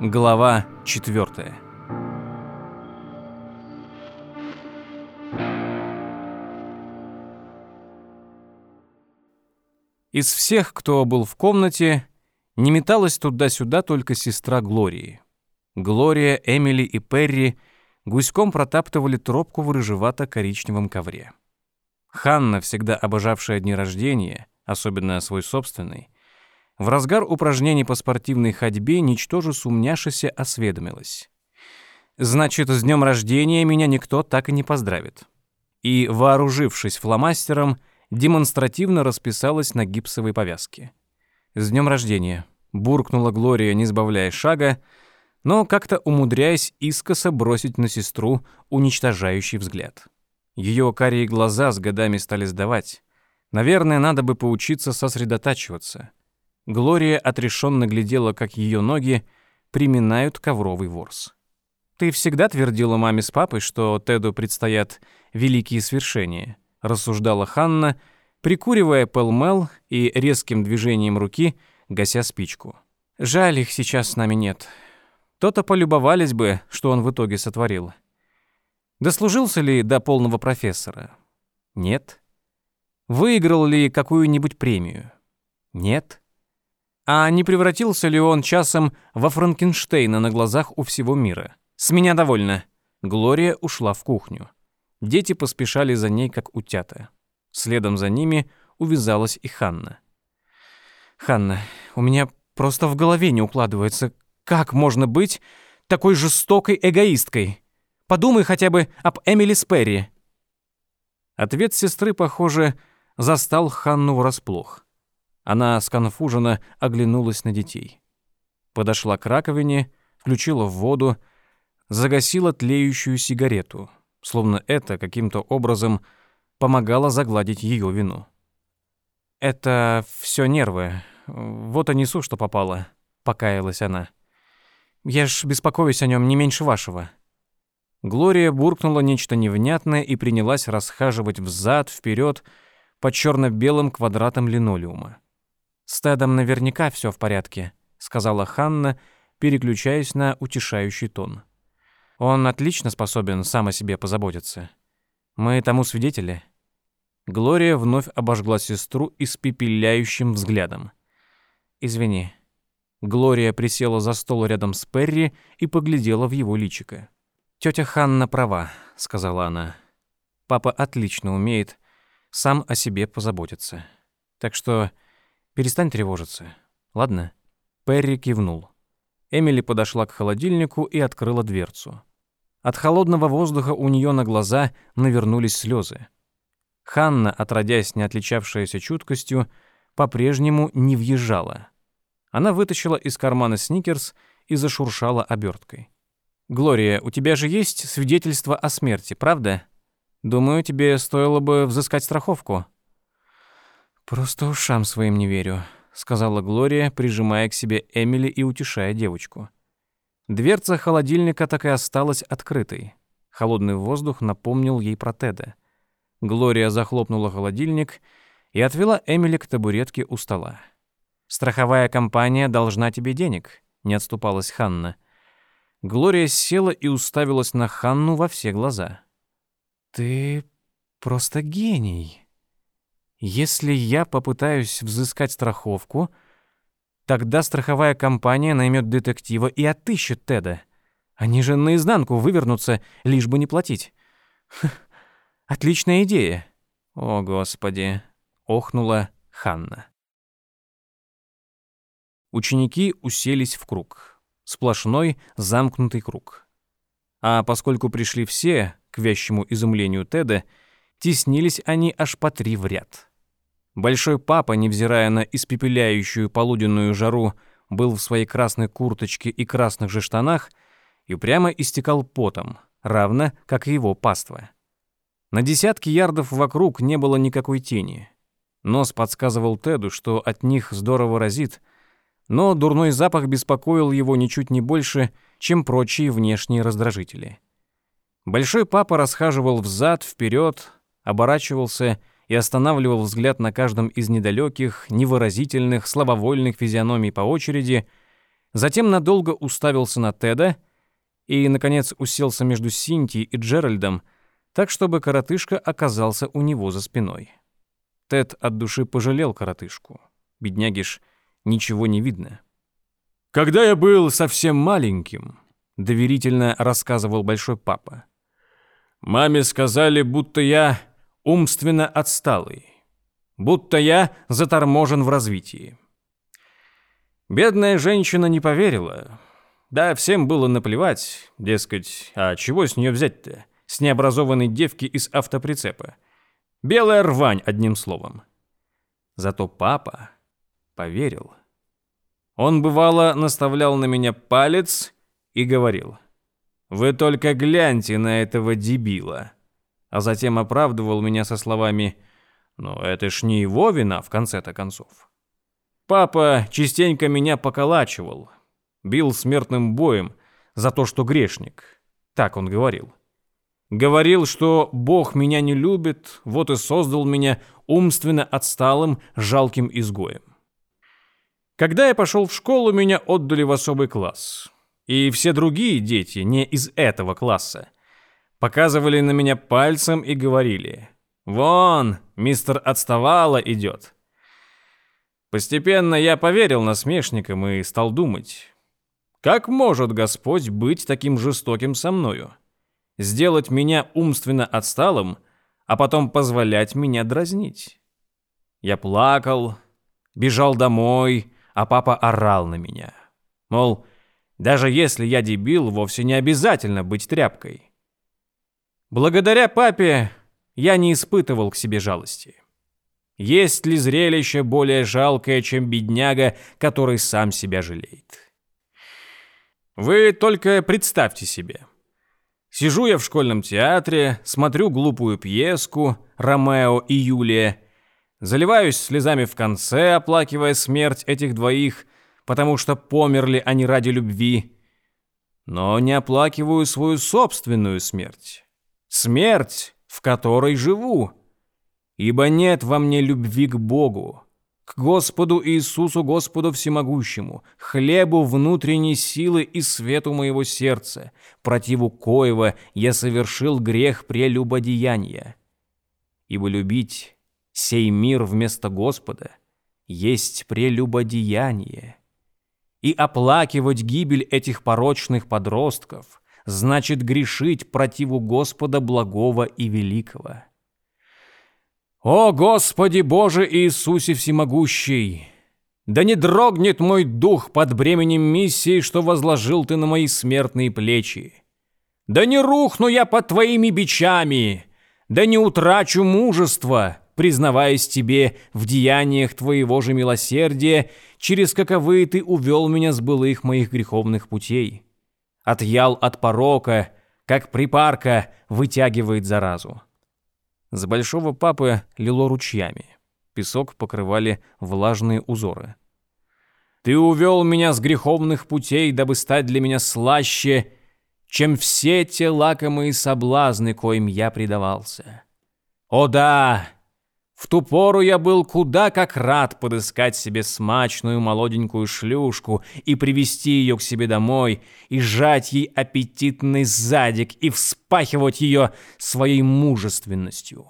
Глава 4. Из всех, кто был в комнате, не металась туда-сюда только сестра Глории. Глория, Эмили и Перри гуськом протаптывали тропку в рыжевато-коричневом ковре. Ханна, всегда обожавшая дни рождения, особенно свой собственный, в разгар упражнений по спортивной ходьбе ничтоже сумняшися осведомилась. «Значит, с днем рождения меня никто так и не поздравит». И, вооружившись фломастером, демонстративно расписалась на гипсовой повязке. «С днем рождения!» — буркнула Глория, не сбавляя шага, но как-то умудряясь искоса бросить на сестру уничтожающий взгляд. Ее карие глаза с годами стали сдавать. Наверное, надо бы поучиться сосредотачиваться. Глория отрешенно глядела, как ее ноги приминают ковровый ворс. «Ты всегда твердила маме с папой, что Теду предстоят великие свершения», рассуждала Ханна, прикуривая пэлмел и резким движением руки гася спичку. «Жаль, их сейчас с нами нет. То-то полюбовались бы, что он в итоге сотворил. Дослужился ли до полного профессора? Нет. Выиграл ли какую-нибудь премию? Нет. А не превратился ли он часом во Франкенштейна на глазах у всего мира? С меня довольно. Глория ушла в кухню. Дети поспешали за ней, как утята. Следом за ними увязалась и Ханна. «Ханна, у меня просто в голове не укладывается, как можно быть такой жестокой эгоисткой? Подумай хотя бы об Эмили Сперри». Ответ сестры, похоже, застал Ханну врасплох. Она сконфуженно оглянулась на детей. Подошла к раковине, включила в воду, загасила тлеющую сигарету, словно это каким-то образом помогало загладить ее вину. «Это все нервы. Вот и несу, что попало», — покаялась она. «Я ж беспокоюсь о нем не меньше вашего». Глория буркнула нечто невнятное и принялась расхаживать взад, вперед по черно-белым квадратам линолеума. «С Тедом наверняка все в порядке», — сказала Ханна, переключаясь на утешающий тон. «Он отлично способен сам о себе позаботиться. Мы тому свидетели». Глория вновь обожгла сестру испепеляющим взглядом. «Извини». Глория присела за стол рядом с Перри и поглядела в его личико. «Тётя Ханна права», — сказала она. «Папа отлично умеет сам о себе позаботиться. Так что Перестань тревожиться. Ладно?» Перри кивнул. Эмили подошла к холодильнику и открыла дверцу. От холодного воздуха у нее на глаза навернулись слезы. Ханна, отродясь не отличавшаяся чуткостью, по-прежнему не въезжала. Она вытащила из кармана сникерс и зашуршала оберткой. «Глория, у тебя же есть свидетельство о смерти, правда? Думаю, тебе стоило бы взыскать страховку». «Просто ушам своим не верю», — сказала Глория, прижимая к себе Эмили и утешая девочку. Дверца холодильника так и осталась открытой. Холодный воздух напомнил ей про Теда. Глория захлопнула холодильник и отвела Эмили к табуретке у стола. «Страховая компания должна тебе денег», — не отступалась Ханна. Глория села и уставилась на Ханну во все глаза. «Ты просто гений», если я попытаюсь взыскать страховку, тогда страховая компания наймет детектива и отыщет Теда. Они же наизнанку вывернутся, лишь бы не платить. Отличная идея. О, Господи, охнула Ханна. Ученики уселись в круг. Сплошной замкнутый круг. А поскольку пришли все, к вящему изумлению Теда, теснились они аж по три в ряд. Большой папа, невзирая на испепеляющую полуденную жару, был в своей красной курточке и красных же штанах и прямо истекал потом, равно как и его паства. На десятки ярдов вокруг не было никакой тени. Нос подсказывал Теду, что от них здорово разит, но дурной запах беспокоил его ничуть не больше, чем прочие внешние раздражители. Большой папа расхаживал взад, вперед, оборачивался и останавливал взгляд на каждом из недалеких, невыразительных, слабовольных физиономий по очереди, Затем надолго уставился на Теда и, наконец, уселся между Синтией и Джеральдом, так, чтобы коротышка оказался у него за спиной. Тед от души пожалел коротышку. Бедняги ж ничего не видно. «Когда я был совсем маленьким», — доверительно рассказывал большой папа, «маме сказали, будто я умственно отсталый, будто я заторможен в развитии. Бедная женщина не поверила. Да, всем было наплевать, дескать, а чего с нее взять-то, с необразованной девки из автоприцепа. Белая рвань, одним словом. Зато папа поверил. Он, бывало, наставлял на меня палец и говорил, «Вы только гляньте на этого дебила», а затем оправдывал меня со словами, «Ну, это ж не его вина, в конце-то концов». Папа частенько меня поколачивал, бил смертным боем за то, что грешник. Так он говорил. Говорил, что Бог меня не любит, вот и создал меня умственно отсталым, жалким изгоем. Когда я пошел в школу, меня отдали в особый класс. И все другие дети, не из этого класса, показывали на меня пальцем и говорили, «Вон, мистер Отставала идет». Постепенно я поверил насмешникам и стал думать, как может Господь быть таким жестоким со мною? Сделать меня умственно отсталым, а потом позволять меня дразнить? Я плакал, бежал домой, а папа орал на меня. Мол, даже если я дебил, вовсе не обязательно быть тряпкой. Благодаря папе я не испытывал к себе жалости. Есть ли зрелище более жалкое, чем бедняга, который сам себя жалеет? Вы только представьте себе. Сижу я в школьном театре, смотрю глупую пьеску «Ромео и Юлия», Заливаюсь слезами в конце, оплакивая смерть этих двоих, потому что померли они ради любви. Но не оплакиваю свою собственную смерть. Смерть, в которой живу. Ибо нет во мне любви к Богу, к Господу Иисусу, Господу Всемогущему, хлебу внутренней силы и свету моего сердца, противу коего я совершил грех прелюбодеяния. Ибо любить сей мир вместо Господа есть прелюбодеяние. И оплакивать гибель этих порочных подростков значит грешить противу Господа благого и великого. О Господи Боже Иисусе Всемогущий! Да не дрогнет мой дух под бременем миссии, что возложил Ты на мои смертные плечи. Да не рухну я под Твоими бичами, да не утрачу мужества, признаваясь тебе в деяниях твоего же милосердия, через каковые ты увел меня с былых моих греховных путей. Отъял от порока, как припарка вытягивает заразу. С большого папы лило ручьями. Песок покрывали влажные узоры. Ты увел меня с греховных путей, дабы стать для меня слаще, чем все те лакомые соблазны, коим я предавался. О да, в ту пору я был куда как рад подыскать себе смачную молоденькую шлюшку и привести ее к себе домой, и сжать ей аппетитный задик и вспахивать ее своей мужественностью.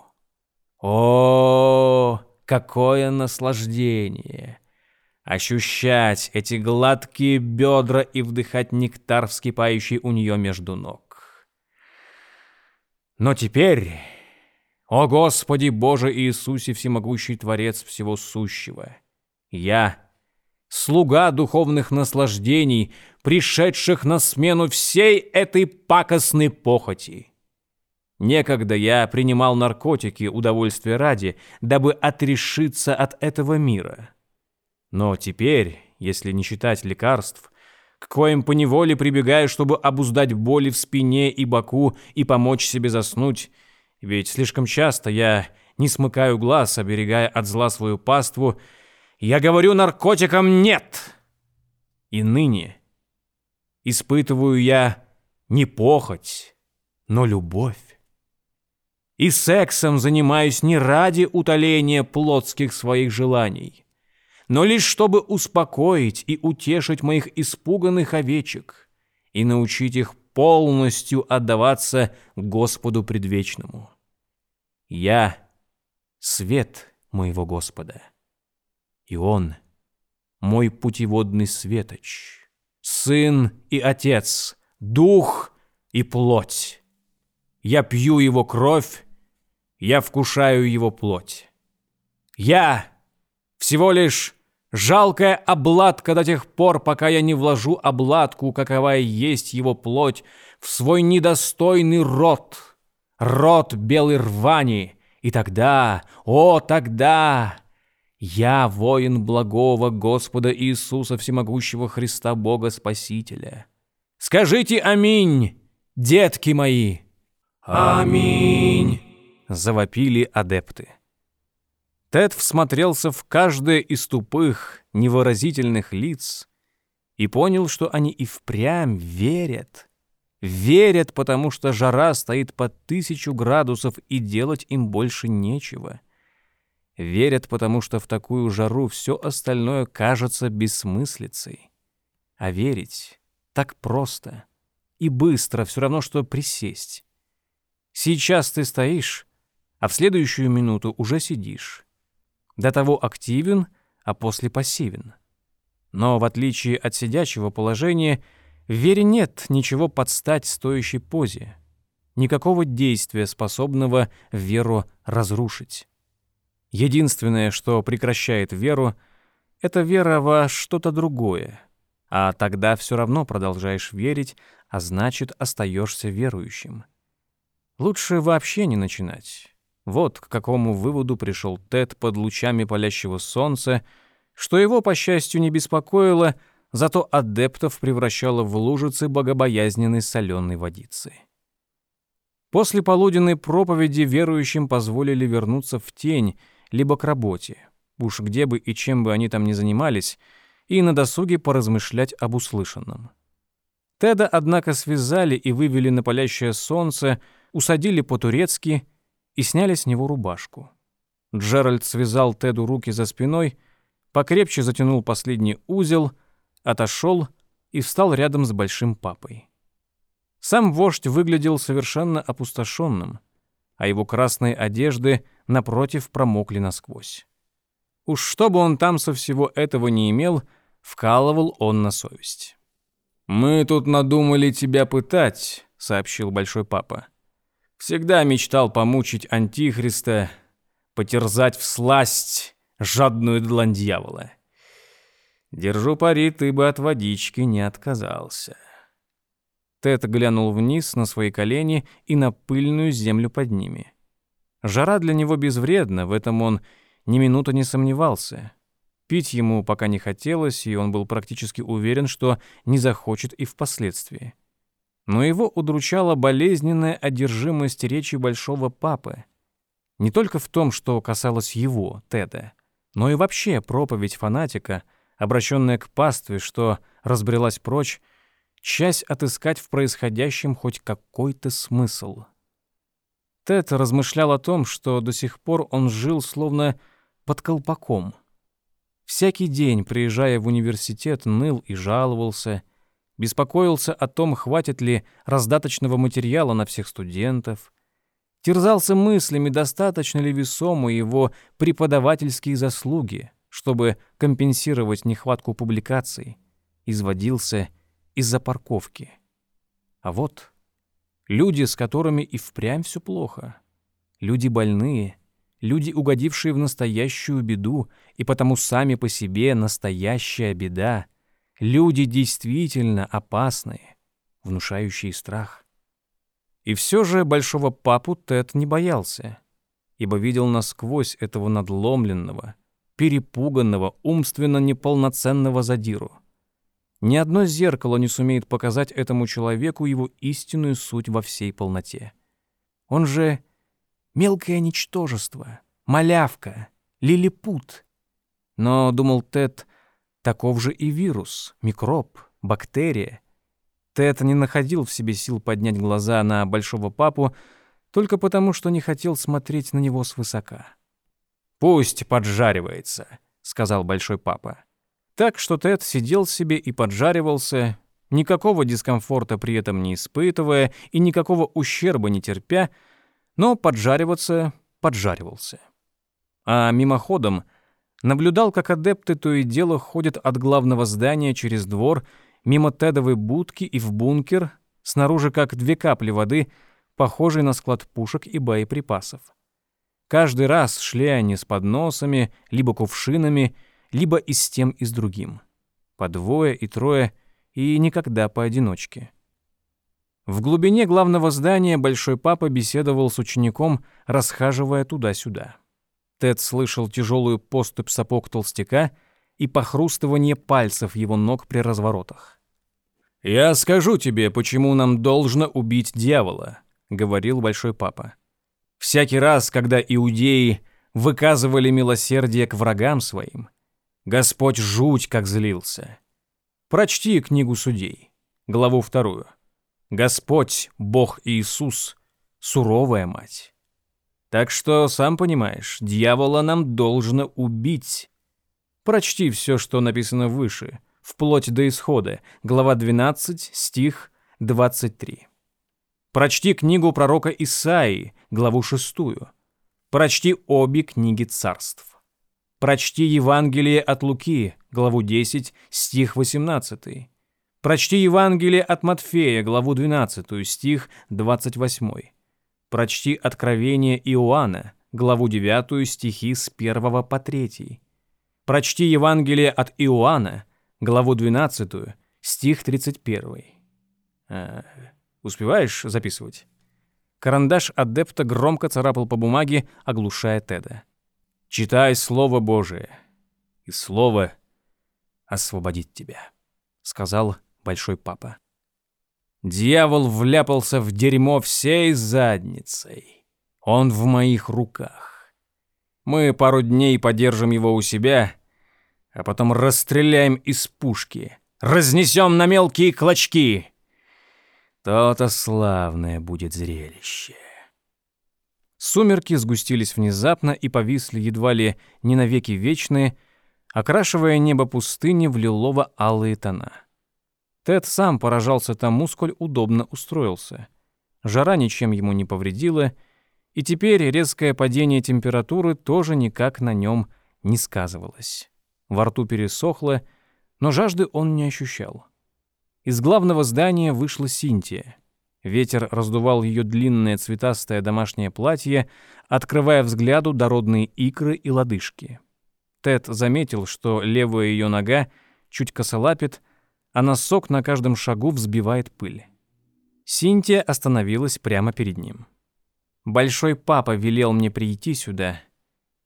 О, какое наслаждение! Ощущать эти гладкие бедра и вдыхать нектар, вскипающий у нее между ног. Но теперь... «О Господи Боже Иисусе, всемогущий Творец всего сущего! Я, слуга духовных наслаждений, пришедших на смену всей этой пакостной похоти!» Некогда я принимал наркотики удовольствия ради, дабы отрешиться от этого мира. Но теперь, если не считать лекарств, к коим поневоле прибегаю, чтобы обуздать боли в спине и боку и помочь себе заснуть, ведь слишком часто я не смыкаю глаз, оберегая от зла свою паству. Я говорю наркотикам «нет». И ныне испытываю я не похоть, но любовь. И сексом занимаюсь не ради утоления плотских своих желаний, но лишь чтобы успокоить и утешить моих испуганных овечек и научить их полностью отдаваться Господу предвечному. Я — свет моего Господа, и Он — мой путеводный светоч, сын и отец, дух и плоть. Я пью его кровь, я вкушаю его плоть. Я всего лишь жалкая обладка до тех пор, пока я не вложу обладку, какова и есть его плоть, в свой недостойный рот, рот белой рвани, и тогда, о, тогда я воин благого Господа Иисуса Всемогущего Христа Бога Спасителя. Скажите аминь, детки мои. Аминь, завопили адепты. Тед всмотрелся в каждое из тупых, невыразительных лиц и понял, что они и впрямь верят. Верят, потому что жара стоит под тысячу градусов, и делать им больше нечего. Верят, потому что в такую жару все остальное кажется бессмыслицей. А верить так просто и быстро, все равно, что присесть. Сейчас ты стоишь, а в следующую минуту уже сидишь до того активен, а после пассивен. Но в отличие от сидячего положения, в вере нет ничего подстать стоящей позе, никакого действия, способного веру разрушить. Единственное, что прекращает веру, это вера во что-то другое, а тогда все равно продолжаешь верить, а значит, остаешься верующим. Лучше вообще не начинать. Вот к какому выводу пришел Тед под лучами палящего солнца, что его, по счастью, не беспокоило, зато адептов превращало в лужицы богобоязненной соленой водицы. После полуденной проповеди верующим позволили вернуться в тень, либо к работе, уж где бы и чем бы они там ни занимались, и на досуге поразмышлять об услышанном. Теда, однако, связали и вывели на палящее солнце, усадили по-турецки — и сняли с него рубашку. Джеральд связал Теду руки за спиной, покрепче затянул последний узел, отошел и встал рядом с большим папой. Сам вождь выглядел совершенно опустошенным, а его красные одежды, напротив, промокли насквозь. Уж что бы он там со всего этого не имел, вкалывал он на совесть. «Мы тут надумали тебя пытать», — сообщил большой папа. Всегда мечтал помучить Антихриста, потерзать в сласть жадную длань дьявола. Держу пари, ты бы от водички не отказался. Тед глянул вниз на свои колени и на пыльную землю под ними. Жара для него безвредна, в этом он ни минуты не сомневался. Пить ему пока не хотелось, и он был практически уверен, что не захочет и впоследствии но его удручала болезненная одержимость речи большого папы. Не только в том, что касалось его, Теда, но и вообще проповедь фанатика, обращенная к пастве, что разбрелась прочь, часть отыскать в происходящем хоть какой-то смысл. Тед размышлял о том, что до сих пор он жил словно под колпаком. Всякий день, приезжая в университет, ныл и жаловался — беспокоился о том, хватит ли раздаточного материала на всех студентов, терзался мыслями, достаточно ли весомы его преподавательские заслуги, чтобы компенсировать нехватку публикаций, изводился из-за парковки. А вот люди, с которыми и впрямь все плохо, люди больные, люди, угодившие в настоящую беду, и потому сами по себе настоящая беда — Люди действительно опасные, внушающие страх. И все же большого папу Тед не боялся, ибо видел насквозь этого надломленного, перепуганного, умственно неполноценного задиру. Ни одно зеркало не сумеет показать этому человеку его истинную суть во всей полноте. Он же мелкое ничтожество, малявка, лилипут. Но, думал Тед, Таков же и вирус, микроб, бактерия. Тед не находил в себе сил поднять глаза на большого папу только потому, что не хотел смотреть на него свысока. «Пусть поджаривается», — сказал большой папа. Так что Тед сидел себе и поджаривался, никакого дискомфорта при этом не испытывая и никакого ущерба не терпя, но поджариваться поджаривался. А мимоходом наблюдал, как адепты то и дело ходят от главного здания через двор мимо Тедовой будки и в бункер, снаружи как две капли воды, похожие на склад пушек и боеприпасов. Каждый раз шли они с подносами, либо кувшинами, либо и с тем, и с другим. По двое и трое, и никогда поодиночке. В глубине главного здания Большой Папа беседовал с учеником, расхаживая туда-сюда. Тед слышал тяжелую поступь сапог толстяка и похрустывание пальцев его ног при разворотах. «Я скажу тебе, почему нам должно убить дьявола», — говорил Большой Папа. Всякий раз, когда иудеи выказывали милосердие к врагам своим, Господь жуть как злился. Прочти книгу судей, главу вторую. Господь, Бог Иисус, суровая мать. Так что, сам понимаешь, дьявола нам должно убить. Прочти все, что написано выше, вплоть до исхода, глава 12, стих 23. Прочти книгу пророка Исаии, главу шестую. Прочти обе книги царств. Прочти Евангелие от Луки, главу 10, стих 18. Прочти Евангелие от Матфея, главу 12, стих 28. Прочти Откровение Иоанна, главу 9, стихи с 1 по 3. Прочти Евангелие от Иоанна, главу 12, стих 31. А, Успеваешь записывать?» Карандаш адепта громко царапал по бумаге, оглушая Теда. «Читай Слово Божие, и Слово освободит тебя», — сказал Большой Папа. «Дьявол вляпался в дерьмо всей задницей. Он в моих руках. Мы пару дней подержим его у себя, а потом расстреляем из пушки, разнесем на мелкие клочки». То-то славное будет зрелище. Сумерки сгустились внезапно и повисли едва ли не навеки вечные, окрашивая небо пустыни в лилово-алые тона. Тед сам поражался тому, сколь удобно устроился. Жара ничем ему не повредила, и теперь резкое падение температуры тоже никак на нем не сказывалось. Во рту пересохло, но жажды он не ощущал. Из главного здания вышла Синтия. Ветер раздувал ее длинное цветастое домашнее платье, открывая взгляду дородные икры и лодыжки. Тед заметил, что левая ее нога чуть косолапит, а носок на каждом шагу взбивает пыль. Синтия остановилась прямо перед ним. «Большой папа велел мне прийти сюда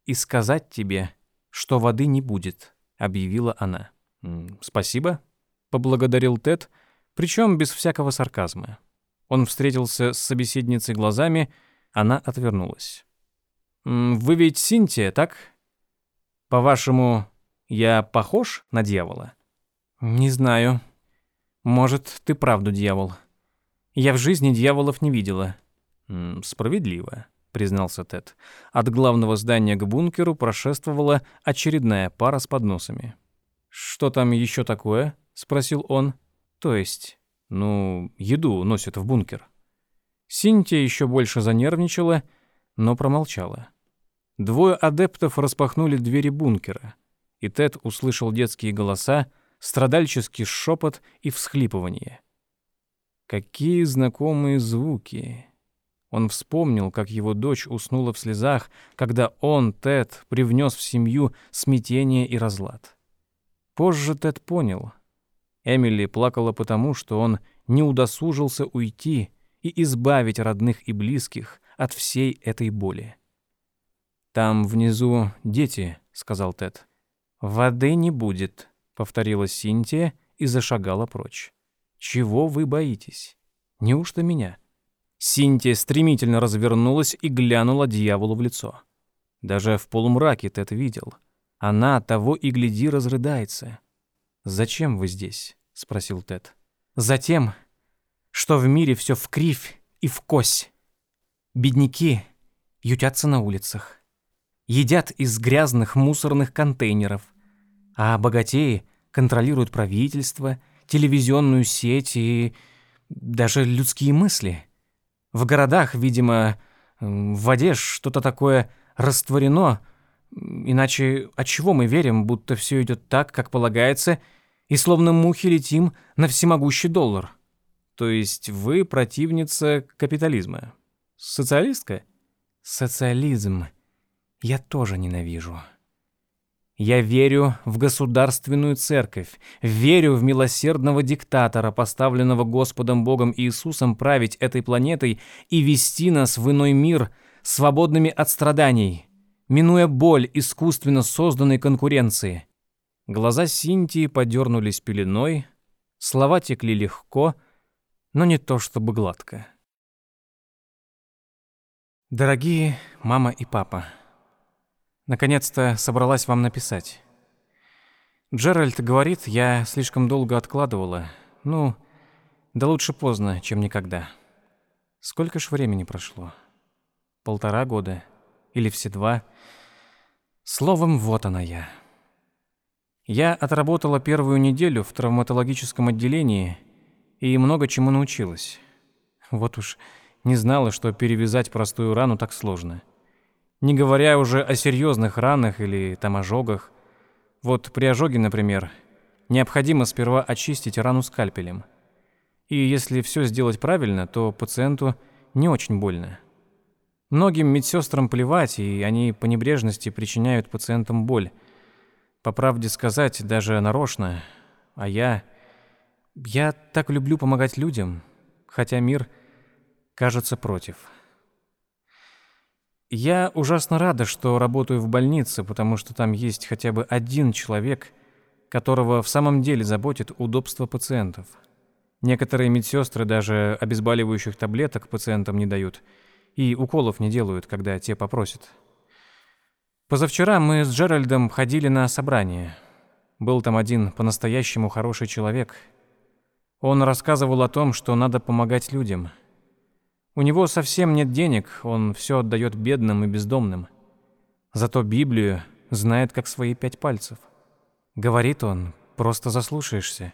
и сказать тебе, что воды не будет», — объявила она. «Спасибо», поблагодарил Тед, причем без всякого сарказма. Он встретился с собеседницей глазами, она отвернулась. «Вы ведь Синтия, так? По-вашему, я похож на дьявола?» «Не знаю. Может, ты правду дьявол. Я в жизни дьяволов не видела». «Справедливо», — признался Тед. От главного здания к бункеру прошествовала очередная пара с подносами. «Что там еще такое?» — спросил он. «То есть, ну, еду носят в бункер». Синтия еще больше занервничала, но промолчала. Двое адептов распахнули двери бункера, и Тед услышал детские голоса, страдальческий шепот и всхлипывание. Какие знакомые звуки! Он вспомнил, как его дочь уснула в слезах, когда он, Тед, привнес в семью смятение и разлад. Позже Тед понял — Эмили плакала потому, что он не удосужился уйти и избавить родных и близких от всей этой боли. «Там внизу дети», — сказал Тед. «Воды не будет», — повторила Синтия и зашагала прочь. «Чего вы боитесь? Неужто меня?» Синтия стремительно развернулась и глянула дьяволу в лицо. Даже в полумраке Тед видел. Она того и гляди разрыдается. «Зачем вы здесь?» — спросил Тед. «Затем, что в мире все в кривь и в кось. Бедняки ютятся на улицах, едят из грязных мусорных контейнеров, А богатеи контролируют правительство, телевизионную сеть и даже людские мысли. В городах, видимо, в воде что-то такое растворено, иначе от чего мы верим, будто все идет так, как полагается, и словно мухи летим на всемогущий доллар? То есть вы противница капитализма? Социалистка? Социализм я тоже ненавижу. Я верю в государственную церковь, верю в милосердного диктатора, поставленного Господом Богом Иисусом править этой планетой и вести нас в иной мир, свободными от страданий, минуя боль искусственно созданной конкуренции. Глаза Синтии подернулись пеленой, слова текли легко, но не то чтобы гладко. Дорогие мама и папа, Наконец-то собралась вам написать. Джеральд говорит, я слишком долго откладывала. Ну, да лучше поздно, чем никогда. Сколько ж времени прошло? Полтора года? Или все два? Словом, вот она я. Я отработала первую неделю в травматологическом отделении и много чему научилась. Вот уж не знала, что перевязать простую рану так сложно не говоря уже о серьезных ранах или там ожогах. Вот при ожоге, например, необходимо сперва очистить рану скальпелем. И если все сделать правильно, то пациенту не очень больно. Многим медсестрам плевать, и они по небрежности причиняют пациентам боль. По правде сказать, даже нарочно. А я... Я так люблю помогать людям, хотя мир кажется против. Я ужасно рада, что работаю в больнице, потому что там есть хотя бы один человек, которого в самом деле заботит удобство пациентов. Некоторые медсестры даже обезболивающих таблеток пациентам не дают и уколов не делают, когда те попросят. Позавчера мы с Джеральдом ходили на собрание. Был там один по-настоящему хороший человек. Он рассказывал о том, что надо помогать людям – у него совсем нет денег, он все отдает бедным и бездомным. Зато Библию знает как свои пять пальцев. Говорит он, просто заслушаешься.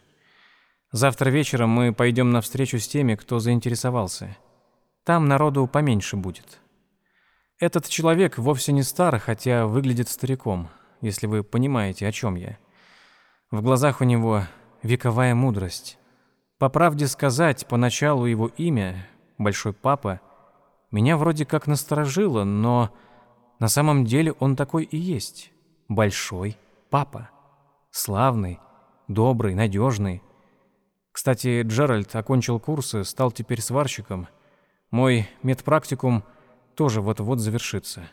Завтра вечером мы пойдем на встречу с теми, кто заинтересовался. Там народу поменьше будет. Этот человек вовсе не стар, хотя выглядит стариком, если вы понимаете, о чем я. В глазах у него вековая мудрость. По правде сказать, поначалу его имя Большой Папа, меня вроде как насторожило, но на самом деле он такой и есть. Большой Папа. Славный, добрый, надежный. Кстати, Джеральд окончил курсы, стал теперь сварщиком. Мой медпрактикум тоже вот-вот завершится.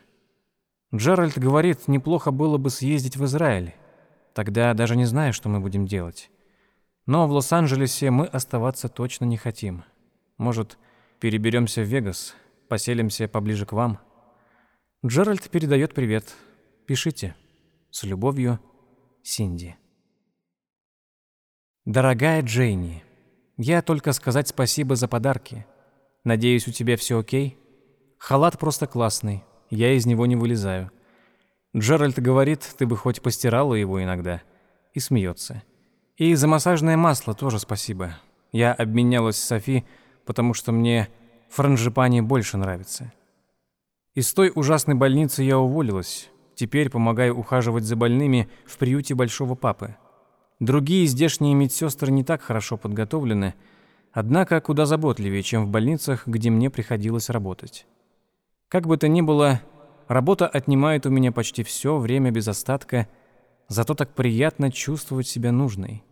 Джеральд говорит, неплохо было бы съездить в Израиль. Тогда даже не знаю, что мы будем делать. Но в Лос-Анджелесе мы оставаться точно не хотим. Может, Переберемся в Вегас, поселимся поближе к вам. Джеральд передает привет. Пишите. С любовью, Синди. Дорогая Джейни, я только сказать спасибо за подарки. Надеюсь, у тебя все окей? Халат просто классный, я из него не вылезаю. Джеральд говорит, ты бы хоть постирала его иногда. И смеется. И за массажное масло тоже спасибо. Я обменялась с Софи, потому что мне франжипани больше нравится. Из той ужасной больницы я уволилась. Теперь помогаю ухаживать за больными в приюте Большого Папы. Другие здешние медсестры не так хорошо подготовлены, однако куда заботливее, чем в больницах, где мне приходилось работать. Как бы то ни было, работа отнимает у меня почти все время без остатка, зато так приятно чувствовать себя нужной.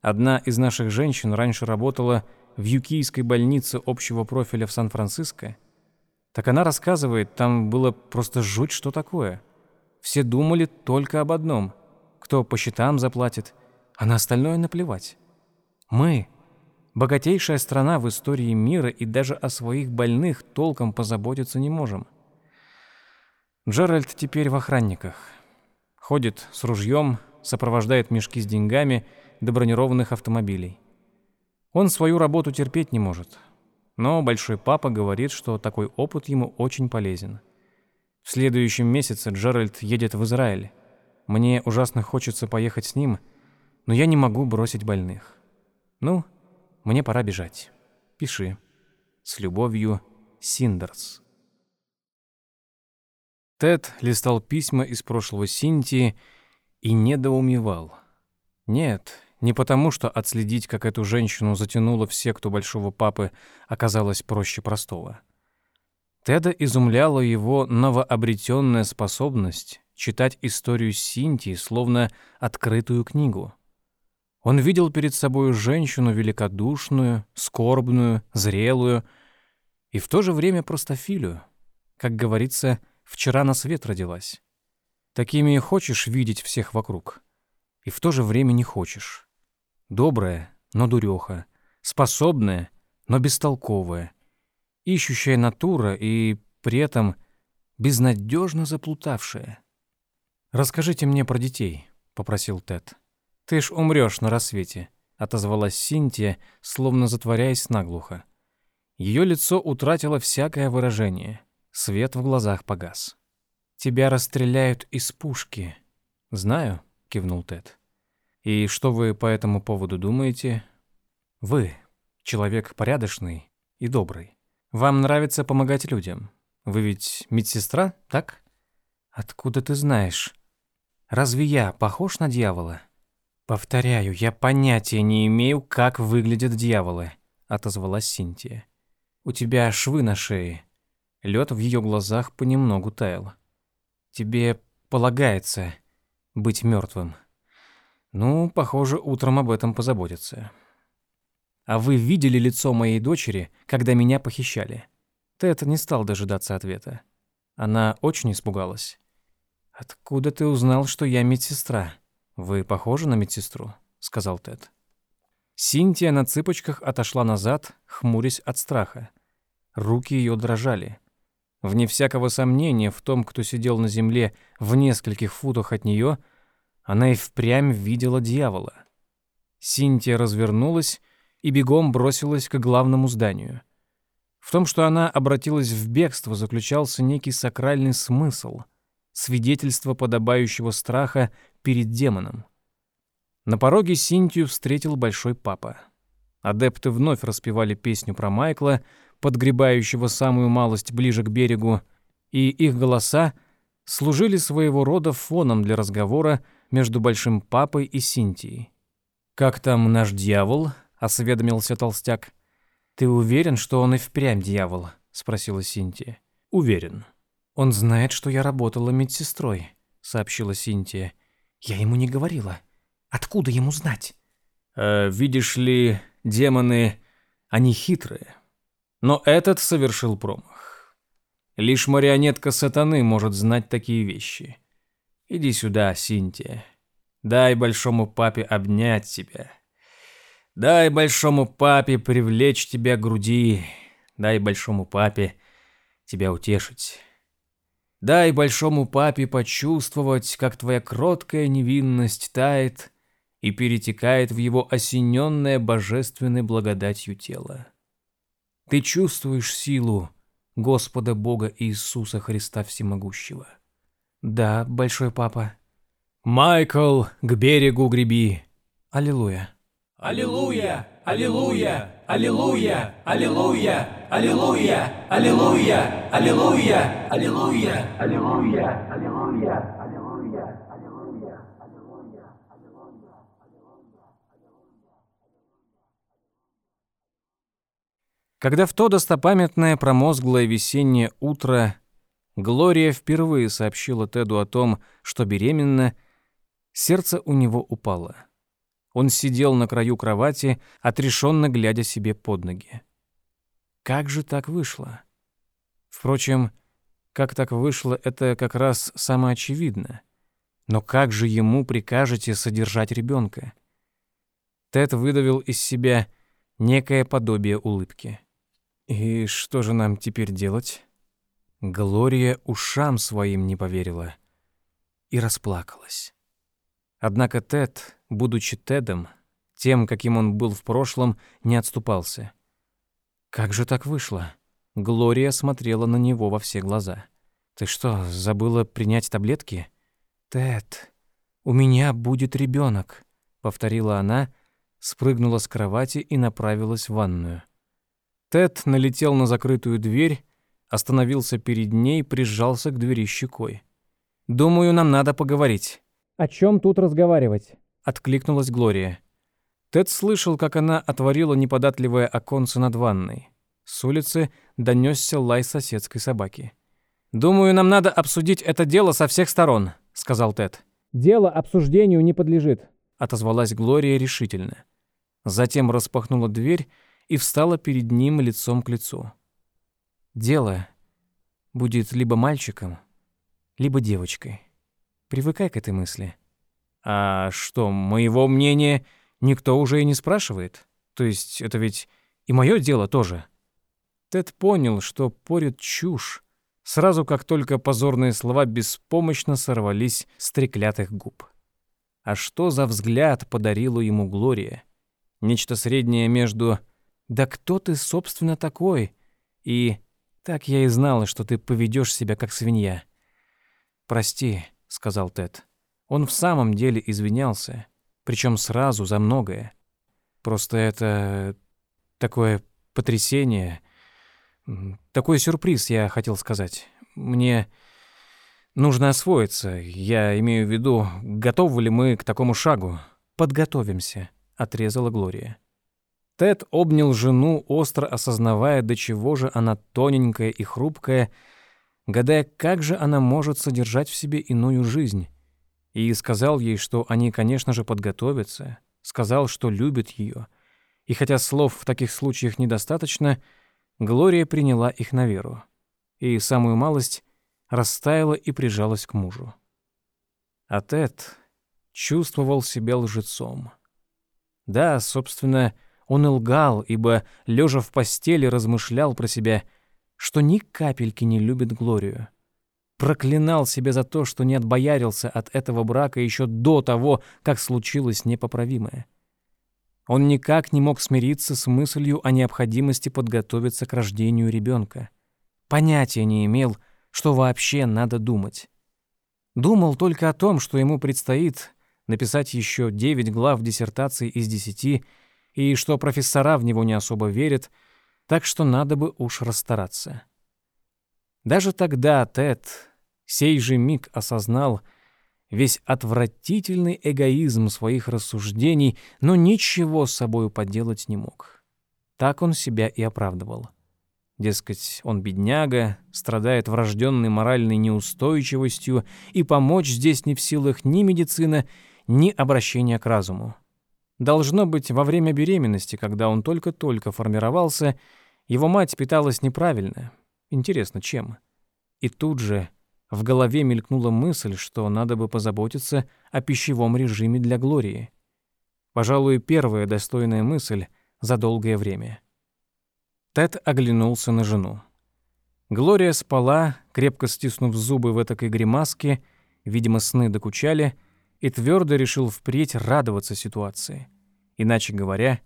Одна из наших женщин раньше работала в Юкийской больнице общего профиля в Сан-Франциско, так она рассказывает, там было просто жуть, что такое. Все думали только об одном – кто по счетам заплатит, а на остальное наплевать. Мы – богатейшая страна в истории мира и даже о своих больных толком позаботиться не можем. Джеральд теперь в охранниках. Ходит с ружьем, сопровождает мешки с деньгами до бронированных автомобилей. Он свою работу терпеть не может. Но большой папа говорит, что такой опыт ему очень полезен. В следующем месяце Джеральд едет в Израиль. Мне ужасно хочется поехать с ним, но я не могу бросить больных. Ну, мне пора бежать. Пиши. С любовью, Синдерс. Тед листал письма из прошлого Синтии и недоумевал. Нет, не потому, что отследить, как эту женщину затянуло в секту Большого Папы, оказалось проще простого. Теда изумляла его новообретенная способность читать историю Синтии словно открытую книгу. Он видел перед собой женщину великодушную, скорбную, зрелую и в то же время простофилю. Как говорится, вчера на свет родилась. Такими и хочешь видеть всех вокруг. И в то же время не хочешь. Добрая, но дуреха. Способная, но бестолковая. Ищущая натура и при этом безнадежно заплутавшая. «Расскажите мне про детей», — попросил Тед. «Ты ж умрешь на рассвете», — отозвалась Синтия, словно затворяясь наглухо. Ее лицо утратило всякое выражение. Свет в глазах погас. «Тебя расстреляют из пушки». «Знаю», — кивнул Тед. «И что вы по этому поводу думаете?» «Вы, человек порядочный и добрый. Вам нравится помогать людям. Вы ведь медсестра, так?» «Откуда ты знаешь? Разве я похож на дьявола?» «Повторяю, я понятия не имею, как выглядят дьяволы», — отозвалась Синтия. «У тебя швы на шее». Лед в ее глазах понемногу таял. «Тебе полагается быть мертвым. Ну, похоже, утром об этом позаботятся». «А вы видели лицо моей дочери, когда меня похищали?» Тед не стал дожидаться ответа. Она очень испугалась. «Откуда ты узнал, что я медсестра?» «Вы похожи на медсестру», — сказал Тед. Синтия на цыпочках отошла назад, хмурясь от страха. Руки ее дрожали. Вне всякого сомнения в том, кто сидел на земле в нескольких футах от нее, она и впрямь видела дьявола. Синтия развернулась и бегом бросилась к главному зданию. В том, что она обратилась в бегство, заключался некий сакральный смысл, свидетельство подобающего страха перед демоном. На пороге Синтию встретил большой папа. Адепты вновь распевали песню про Майкла, подгребающего самую малость ближе к берегу, и их голоса служили своего рода фоном для разговора между большим папой и Синтией. «Как там наш дьявол?» — осведомился толстяк. «Ты уверен, что он и впрямь дьявол?» — спросила Синтия. «Уверен». «Он знает, что я работала медсестрой», — сообщила Синтия. Я ему не говорила. Откуда ему знать? Э, видишь ли, демоны, они хитрые. Но этот совершил промах. Лишь марионетка сатаны может знать такие вещи. Иди сюда, Синтия. Дай большому папе обнять тебя. Дай большому папе привлечь тебя к груди. Дай большому папе тебя утешить. Дай большому папе почувствовать, как твоя кроткая невинность тает и перетекает в его осененное божественной благодатью тело. Ты чувствуешь силу Господа Бога Иисуса Христа Всемогущего? Да, большой папа. Майкл, к берегу греби. Аллилуйя. Аллилуйя! Аллилуйя! Аллилуйя! Аллилуйя! Аллилуйя! Аллилуйя! Аллилуйя! Аллилуйя! Аллилуйя! Аллилуйя! Аллилуйя! Когда в то достопамятное промозглое весеннее утро Глория впервые сообщила Теду о том, что беременна, сердце у него упало. Он сидел на краю кровати, отрешенно глядя себе под ноги. Как же так вышло? Впрочем, как так вышло, это как раз самоочевидно. Но как же ему прикажете содержать ребенка? Тед выдавил из себя некое подобие улыбки. «И что же нам теперь делать?» Глория ушам своим не поверила и расплакалась. Однако Тед, будучи Тедом, тем, каким он был в прошлом, не отступался. «Как же так вышло?» Глория смотрела на него во все глаза. «Ты что, забыла принять таблетки?» «Тед, «У меня будет ребенок», — повторила она, спрыгнула с кровати и направилась в ванную. Тед налетел на закрытую дверь, остановился перед ней, прижался к двери щекой. «Думаю, нам надо поговорить». «О чем тут разговаривать?» — откликнулась Глория. Тед слышал, как она отворила неподатливое оконце над ванной. С улицы донесся лай соседской собаки. «Думаю, нам надо обсудить это дело со всех сторон», — сказал Тед. «Дело обсуждению не подлежит», — отозвалась Глория решительно. Затем распахнула дверь и встала перед ним лицом к лицу. «Дело будет либо мальчиком, либо девочкой. Привыкай к этой мысли». «А что, моего мнения никто уже и не спрашивает? То есть это ведь и мое дело тоже?» Тед понял, что порит чушь, сразу как только позорные слова беспомощно сорвались с треклятых губ. А что за взгляд подарила ему Глория? Нечто среднее между «Да кто ты, собственно, такой?» и «Так я и знала, что ты поведешь себя как свинья». «Прости», — сказал Тед. Он в самом деле извинялся, причем сразу за многое. Просто это такое потрясение, такой сюрприз, я хотел сказать. Мне нужно освоиться. Я имею в виду, готовы ли мы к такому шагу? Подготовимся, отрезала Глория. Тед обнял жену, остро осознавая, до чего же она тоненькая и хрупкая, гадая, как же она может содержать в себе иную жизнь. И сказал ей, что они, конечно же, подготовятся. Сказал, что любит ее. И хотя слов в таких случаях недостаточно, — Глория приняла их на веру и самую малость растаяла и прижалась к мужу. А Тед чувствовал себя лжецом. Да, собственно, он и лгал, ибо, лежа в постели, размышлял про себя, что ни капельки не любит Глорию. Проклинал себя за то, что не отбоярился от этого брака еще до того, как случилось непоправимое. Он никак не мог смириться с мыслью о необходимости подготовиться к рождению ребенка. Понятия не имел, что вообще надо думать. Думал только о том, что ему предстоит написать еще девять глав диссертации из десяти, и что профессора в него не особо верят, так что надо бы уж расстараться. Даже тогда Тед сей же миг осознал, весь отвратительный эгоизм своих рассуждений, но ничего с собою поделать не мог. Так он себя и оправдывал. Дескать, он бедняга, страдает врожденной моральной неустойчивостью, и помочь здесь не в силах ни медицина, ни обращение к разуму. Должно быть, во время беременности, когда он только-только формировался, его мать питалась неправильно. Интересно, чем? И тут же в голове мелькнула мысль, что надо бы позаботиться о пищевом режиме для Глории. Пожалуй, первая достойная мысль за долгое время. Тед оглянулся на жену. Глория спала, крепко стиснув зубы в этой гримаске, видимо, сны докучали, и твердо решил впредь радоваться ситуации. Иначе говоря,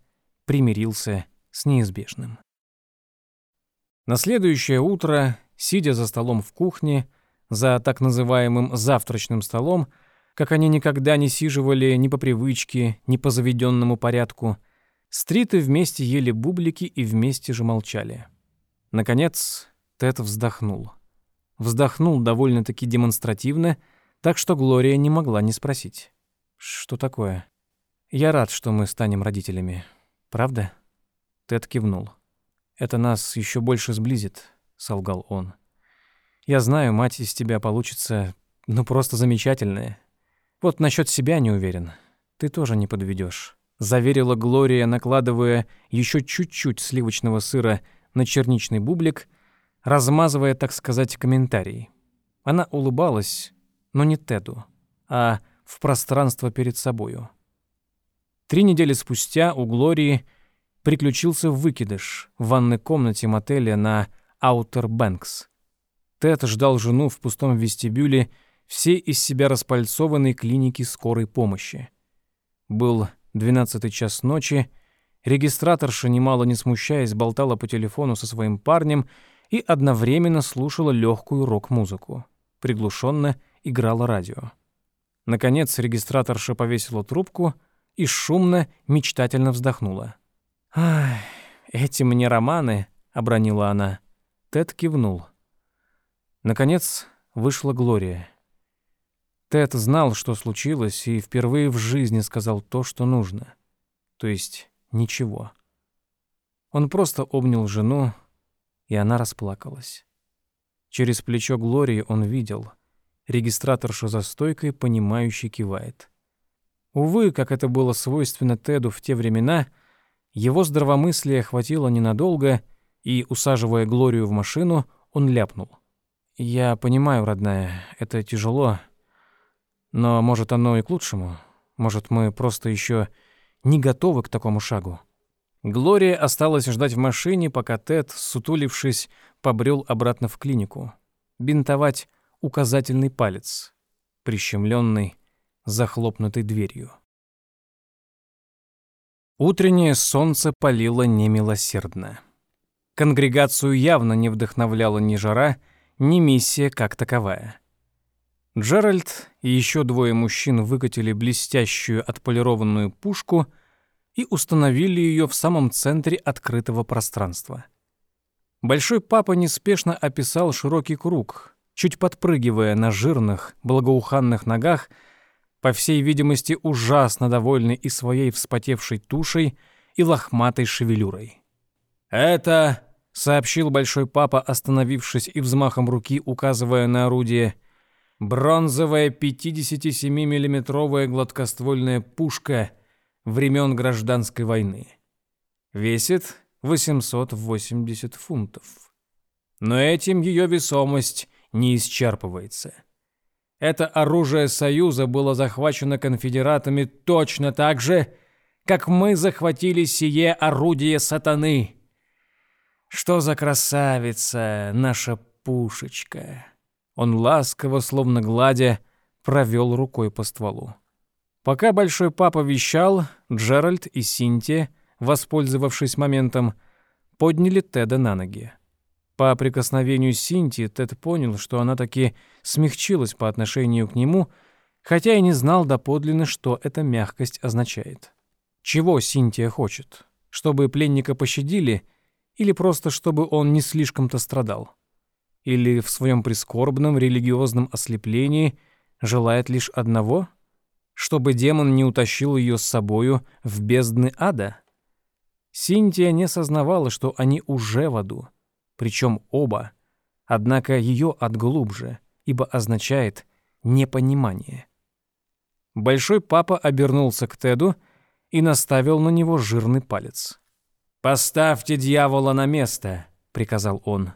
примирился с неизбежным. На следующее утро, сидя за столом в кухне, за так называемым завтрачным столом, как они никогда не сиживали ни по привычке, ни по заведенному порядку, стриты вместе ели бублики и вместе же молчали. Наконец, Тед вздохнул. Вздохнул довольно-таки демонстративно, так что Глория не могла не спросить. «Что такое?» «Я рад, что мы станем родителями. Правда?» Тед кивнул. «Это нас еще больше сблизит», — солгал он. Я знаю, мать из тебя получится, ну, просто замечательная. Вот насчет себя не уверен. Ты тоже не подведешь, заверила Глория, накладывая еще чуть-чуть сливочного сыра на черничный бублик, размазывая, так сказать, комментарий. Она улыбалась, но не Теду, а в пространство перед собою. Три недели спустя у Глории приключился выкидыш в ванной комнате мотеля на Аутер Бэнкс. Тед ждал жену в пустом вестибюле всей из себя распальцованной клиники скорой помощи. Был двенадцатый час ночи, регистраторша, немало не смущаясь, болтала по телефону со своим парнем и одновременно слушала легкую рок-музыку. Приглушенно играла радио. Наконец регистраторша повесила трубку и шумно, мечтательно вздохнула. «Ах, эти мне романы», — обронила она. Тед кивнул. Наконец вышла Глория. Тед знал, что случилось, и впервые в жизни сказал то, что нужно. То есть ничего. Он просто обнял жену, и она расплакалась. Через плечо Глории он видел. Регистраторша за стойкой, понимающе кивает. Увы, как это было свойственно Теду в те времена, его здравомыслие хватило ненадолго, и, усаживая Глорию в машину, он ляпнул. «Я понимаю, родная, это тяжело, но, может, оно и к лучшему. Может, мы просто еще не готовы к такому шагу». Глория осталась ждать в машине, пока Тед, сутулившись, побрел обратно в клинику. Бинтовать указательный палец, прищемленный захлопнутой дверью. Утреннее солнце палило немилосердно. Конгрегацию явно не вдохновляла ни жара, ни миссия как таковая. Джеральд и еще двое мужчин выкатили блестящую отполированную пушку и установили ее в самом центре открытого пространства. Большой папа неспешно описал широкий круг, чуть подпрыгивая на жирных, благоуханных ногах, по всей видимости, ужасно довольный и своей вспотевшей тушей, и лохматой шевелюрой. «Это», — сообщил большой папа, остановившись и взмахом руки указывая на орудие, бронзовая 57-миллиметровая гладкоствольная пушка времен гражданской войны. Весит 880 фунтов. Но этим ее весомость не исчерпывается. Это оружие Союза было захвачено конфедератами точно так же, как мы захватили сие орудие сатаны. Что за красавица наша пушечка!» Он ласково, словно гладя, провел рукой по стволу. Пока большой папа вещал, Джеральд и Синтия, воспользовавшись моментом, подняли Теда на ноги. По прикосновению Синтии Тед понял, что она таки смягчилась по отношению к нему, хотя и не знал доподлинно, что эта мягкость означает. Чего Синтия хочет? Чтобы пленника пощадили или просто чтобы он не слишком-то страдал? Или в своем прискорбном религиозном ослеплении желает лишь одного? Чтобы демон не утащил ее с собою в бездны ада? Синтия не сознавала, что они уже в аду, причем оба, однако ее ад глубже, ибо означает непонимание. Большой папа обернулся к Теду и наставил на него жирный палец. «Поставьте дьявола на место», — приказал он.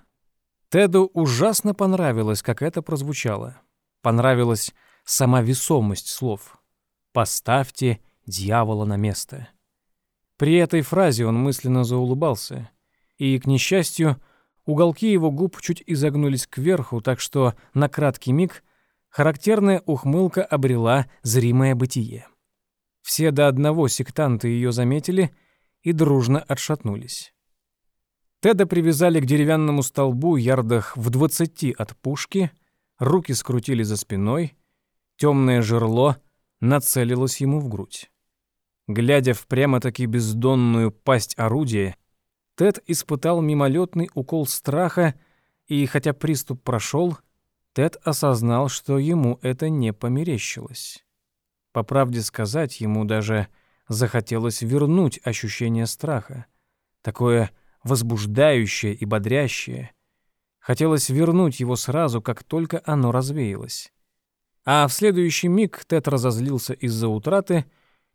Теду ужасно понравилось, как это прозвучало. Понравилась сама весомость слов. «Поставьте дьявола на место». При этой фразе он мысленно заулыбался, и, к несчастью, уголки его губ чуть изогнулись кверху, так что на краткий миг характерная ухмылка обрела зримое бытие. Все до одного сектанты ее заметили — и дружно отшатнулись. Теда привязали к деревянному столбу ярдах в двадцати от пушки, руки скрутили за спиной, темное жерло нацелилось ему в грудь. Глядя в прямо-таки бездонную пасть орудия, Тед испытал мимолетный укол страха, и хотя приступ прошел, Тед осознал, что ему это не померещилось. По правде сказать, ему даже захотелось вернуть ощущение страха, такое возбуждающее и бодрящее. Хотелось вернуть его сразу, как только оно развеялось. А в следующий миг Тед разозлился из-за утраты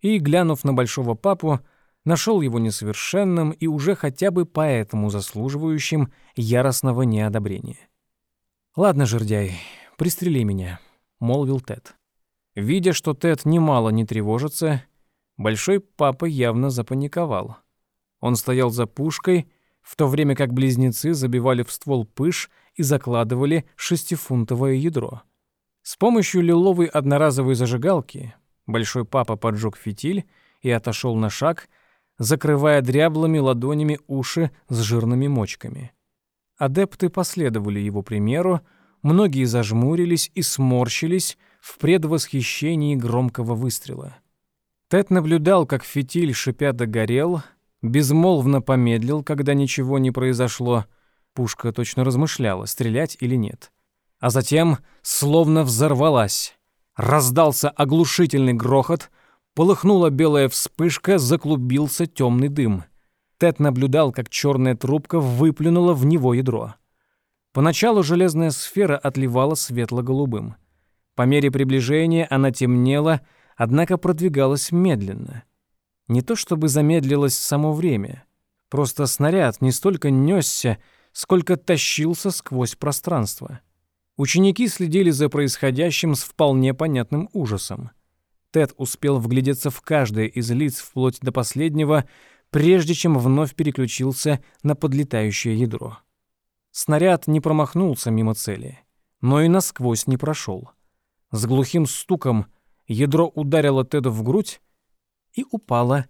и, глянув на большого папу, нашел его несовершенным и уже хотя бы поэтому заслуживающим яростного неодобрения. «Ладно, жердяй, пристрели меня», — молвил Тед. Видя, что Тед немало не тревожится, Большой папа явно запаниковал. Он стоял за пушкой, в то время как близнецы забивали в ствол пыш и закладывали шестифунтовое ядро. С помощью лиловой одноразовой зажигалки большой папа поджег фитиль и отошел на шаг, закрывая дряблыми ладонями уши с жирными мочками. Адепты последовали его примеру, многие зажмурились и сморщились, в предвосхищении громкого выстрела. Тед наблюдал, как фитиль шипя догорел, безмолвно помедлил, когда ничего не произошло. Пушка точно размышляла, стрелять или нет. А затем словно взорвалась. Раздался оглушительный грохот, полыхнула белая вспышка, заклубился темный дым. Тед наблюдал, как черная трубка выплюнула в него ядро. Поначалу железная сфера отливала светло-голубым. По мере приближения она темнела, однако продвигалась медленно. Не то чтобы замедлилось само время, просто снаряд не столько несся, сколько тащился сквозь пространство. Ученики следили за происходящим с вполне понятным ужасом. Тед успел вглядеться в каждое из лиц вплоть до последнего, прежде чем вновь переключился на подлетающее ядро. Снаряд не промахнулся мимо цели, но и насквозь не прошел. С глухим стуком ядро ударило Теда в грудь, и упала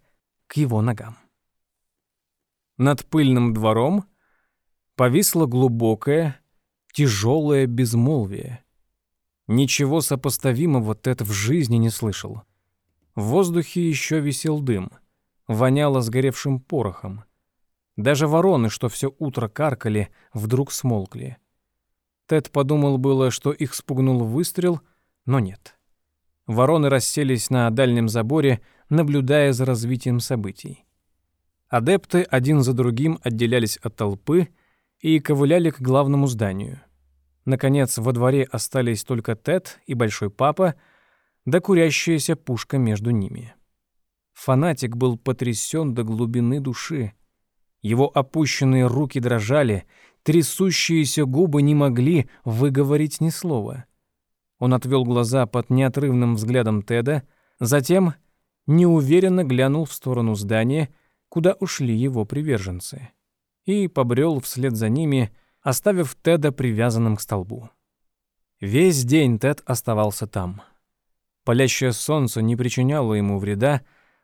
к его ногам. Над пыльным двором повисло глубокое, тяжелое безмолвие. Ничего сопоставимого Тед в жизни не слышал. В воздухе еще висел дым, воняло сгоревшим порохом. Даже вороны, что все утро каркали, вдруг смолкли. Тед подумал было, что их спугнул выстрел, но нет. Вороны расселись на дальнем заборе, наблюдая за развитием событий. Адепты один за другим отделялись от толпы и ковыляли к главному зданию. Наконец, во дворе остались только Тед и Большой Папа, да курящаяся пушка между ними. Фанатик был потрясен до глубины души. Его опущенные руки дрожали, трясущиеся губы не могли выговорить ни слова. Он отвел глаза под неотрывным взглядом Теда, затем неуверенно глянул в сторону здания, куда ушли его приверженцы, и побрел вслед за ними, оставив Теда привязанным к столбу. Весь день Тед оставался там. Палящее солнце не причиняло ему вреда,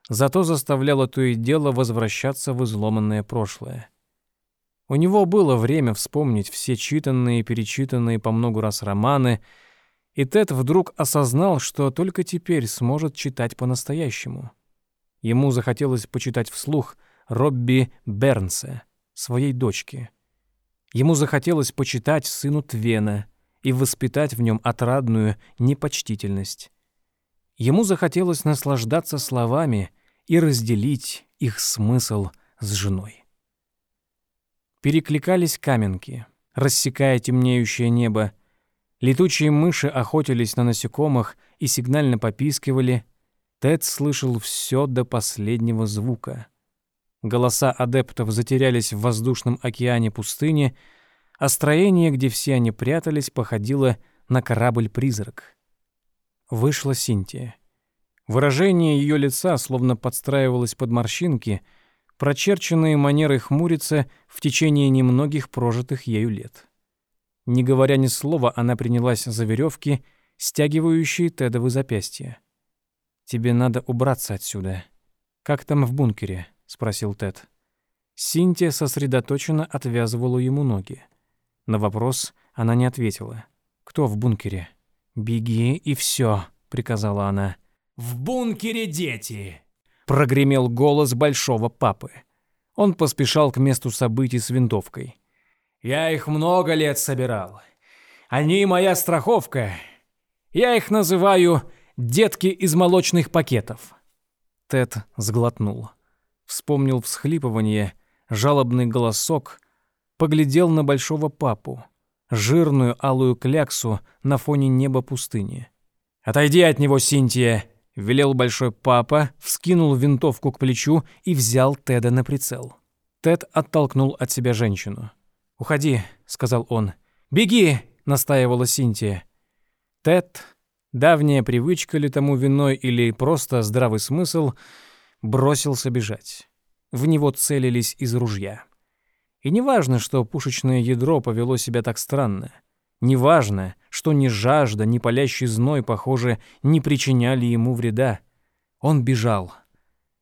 зато заставляло то и дело возвращаться в изломанное прошлое. У него было время вспомнить все читанные и перечитанные по много раз романы — и Тед вдруг осознал, что только теперь сможет читать по-настоящему. Ему захотелось почитать вслух Робби Бернса, своей дочке. Ему захотелось почитать сыну Твена и воспитать в нем отрадную непочтительность. Ему захотелось наслаждаться словами и разделить их смысл с женой. Перекликались каменки, рассекая темнеющее небо, Летучие мыши охотились на насекомых и сигнально попискивали. Тед слышал все до последнего звука. Голоса адептов затерялись в воздушном океане пустыни, а строение, где все они прятались, походило на корабль-призрак. Вышла Синтия. Выражение ее лица словно подстраивалось под морщинки, прочерченные манерой хмуриться в течение немногих прожитых ею лет. Не говоря ни слова, она принялась за веревки, стягивающие Тедовы запястья. «Тебе надо убраться отсюда». «Как там в бункере?» — спросил Тед. Синтия сосредоточенно отвязывала ему ноги. На вопрос она не ответила. «Кто в бункере?» «Беги и все», — приказала она. «В бункере дети!» — прогремел голос большого папы. Он поспешал к месту событий с винтовкой. Я их много лет собирал. Они моя страховка. Я их называю «детки из молочных пакетов». Тед сглотнул. Вспомнил всхлипывание, жалобный голосок, поглядел на большого папу, жирную алую кляксу на фоне неба пустыни. «Отойди от него, Синтия!» — велел большой папа, вскинул винтовку к плечу и взял Теда на прицел. Тед оттолкнул от себя женщину. «Уходи», — сказал он. «Беги!» — настаивала Синтия. Тед, давняя привычка ли тому виной или просто здравый смысл, бросился бежать. В него целились из ружья. И неважно, что пушечное ядро повело себя так странно. Неважно, что ни жажда, ни палящий зной, похоже, не причиняли ему вреда. Он бежал.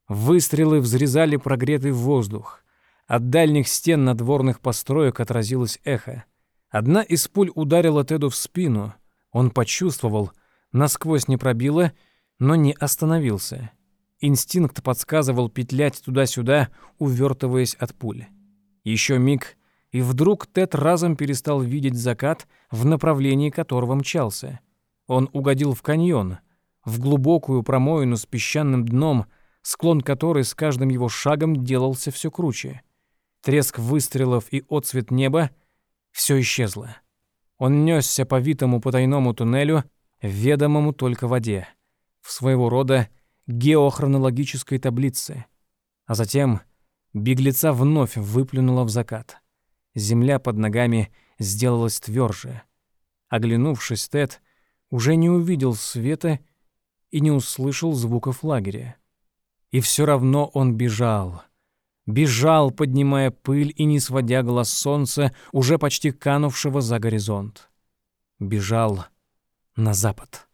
Выстрелы взрезали прогретый воздух. От дальних стен надворных построек отразилось эхо. Одна из пуль ударила Теду в спину. Он почувствовал, Насквозь не пробило, но не остановился. Инстинкт подсказывал петлять туда-сюда, увертываясь от пули. Еще миг, и вдруг Тед разом перестал видеть закат, в направлении которого мчался. Он угодил в каньон, в глубокую промоину с песчаным дном, склон которой с каждым его шагом делался все круче. Треск выстрелов и отцвет неба — все исчезло. Он несся по витому потайному туннелю, ведомому только воде, в своего рода геохронологической таблице. А затем беглеца вновь выплюнуло в закат. Земля под ногами сделалась тверже. Оглянувшись, Тед уже не увидел света и не услышал звуков лагеря. И все равно он бежал. Бежал, поднимая пыль и не сводя глаз солнца, уже почти канувшего за горизонт. Бежал на запад.